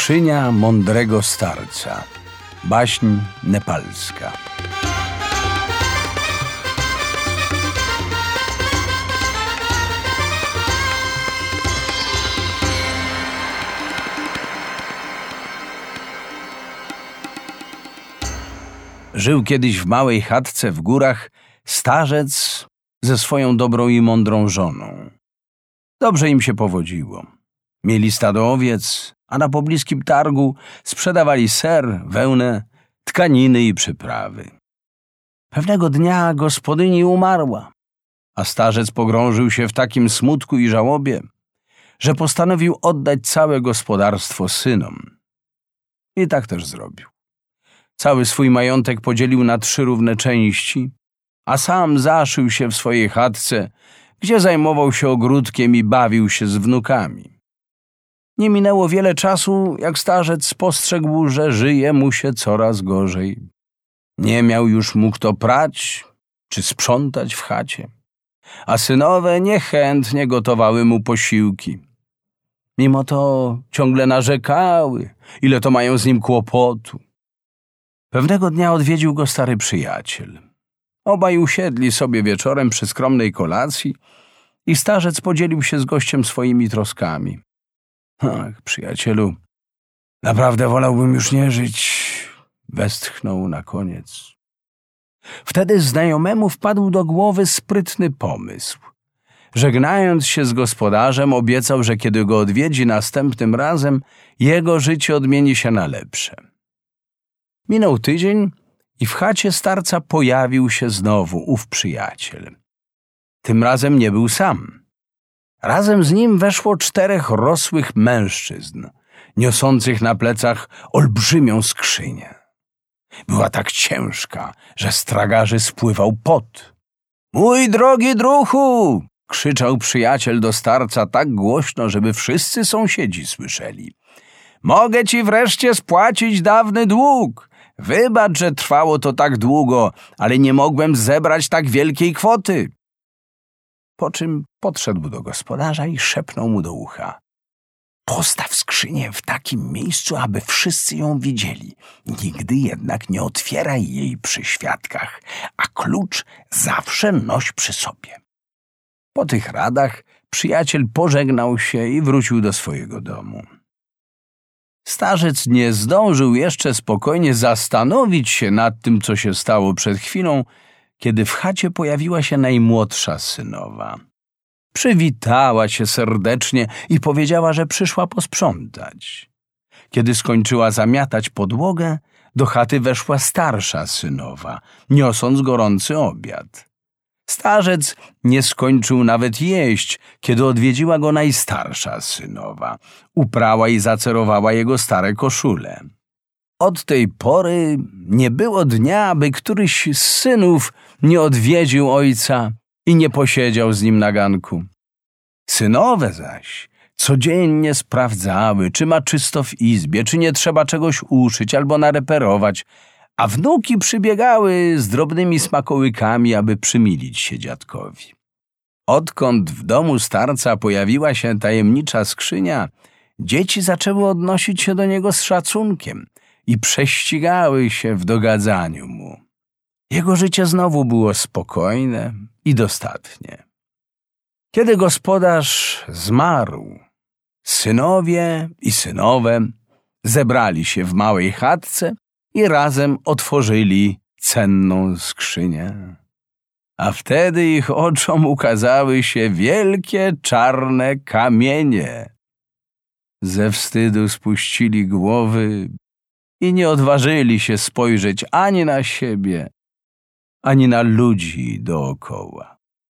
Skrzynia mądrego starca. Baśń nepalska. Żył kiedyś w małej chatce w górach starzec ze swoją dobrą i mądrą żoną. Dobrze im się powodziło. Mieli stado owiec, a na pobliskim targu sprzedawali ser, wełnę, tkaniny i przyprawy. Pewnego dnia gospodyni umarła, a starzec pogrążył się w takim smutku i żałobie, że postanowił oddać całe gospodarstwo synom. I tak też zrobił. Cały swój majątek podzielił na trzy równe części, a sam zaszył się w swojej chatce, gdzie zajmował się ogródkiem i bawił się z wnukami. Nie minęło wiele czasu, jak starzec spostrzegł, że żyje mu się coraz gorzej. Nie miał już mu kto prać czy sprzątać w chacie, a synowe niechętnie gotowały mu posiłki. Mimo to ciągle narzekały, ile to mają z nim kłopotu. Pewnego dnia odwiedził go stary przyjaciel. Obaj usiedli sobie wieczorem przy skromnej kolacji i starzec podzielił się z gościem swoimi troskami. Ach, przyjacielu, naprawdę wolałbym już nie żyć, westchnął na koniec. Wtedy znajomemu wpadł do głowy sprytny pomysł. Żegnając się z gospodarzem, obiecał, że kiedy go odwiedzi następnym razem, jego życie odmieni się na lepsze. Minął tydzień i w chacie starca pojawił się znowu ów przyjaciel. Tym razem nie był sam. Razem z nim weszło czterech rosłych mężczyzn, niosących na plecach olbrzymią skrzynię. Była tak ciężka, że stragarzy spływał pot. Mój drogi druchu! krzyczał przyjaciel do starca tak głośno, żeby wszyscy sąsiedzi słyszeli. Mogę ci wreszcie spłacić dawny dług. Wybacz, że trwało to tak długo, ale nie mogłem zebrać tak wielkiej kwoty. Po czym podszedł do gospodarza i szepnął mu do ucha. Postaw skrzynię w takim miejscu, aby wszyscy ją widzieli. Nigdy jednak nie otwieraj jej przy świadkach, a klucz zawsze noś przy sobie. Po tych radach przyjaciel pożegnał się i wrócił do swojego domu. Starzec nie zdążył jeszcze spokojnie zastanowić się nad tym, co się stało przed chwilą, kiedy w chacie pojawiła się najmłodsza synowa. Przywitała się serdecznie i powiedziała, że przyszła posprzątać. Kiedy skończyła zamiatać podłogę, do chaty weszła starsza synowa, niosąc gorący obiad. Starzec nie skończył nawet jeść, kiedy odwiedziła go najstarsza synowa. Uprała i zacerowała jego stare koszule. Od tej pory nie było dnia, by któryś z synów nie odwiedził ojca i nie posiedział z nim na ganku. Synowe zaś codziennie sprawdzały, czy ma czysto w izbie, czy nie trzeba czegoś uszyć albo nareperować, a wnuki przybiegały z drobnymi smakołykami, aby przymilić się dziadkowi. Odkąd w domu starca pojawiła się tajemnicza skrzynia, dzieci zaczęły odnosić się do niego z szacunkiem i prześcigały się w dogadzaniu mu. Jego życie znowu było spokojne i dostatnie. Kiedy gospodarz zmarł, synowie i synowe zebrali się w małej chatce i razem otworzyli cenną skrzynię. A wtedy ich oczom ukazały się wielkie czarne kamienie. Ze wstydu spuścili głowy i nie odważyli się spojrzeć ani na siebie, ani na ludzi dookoła.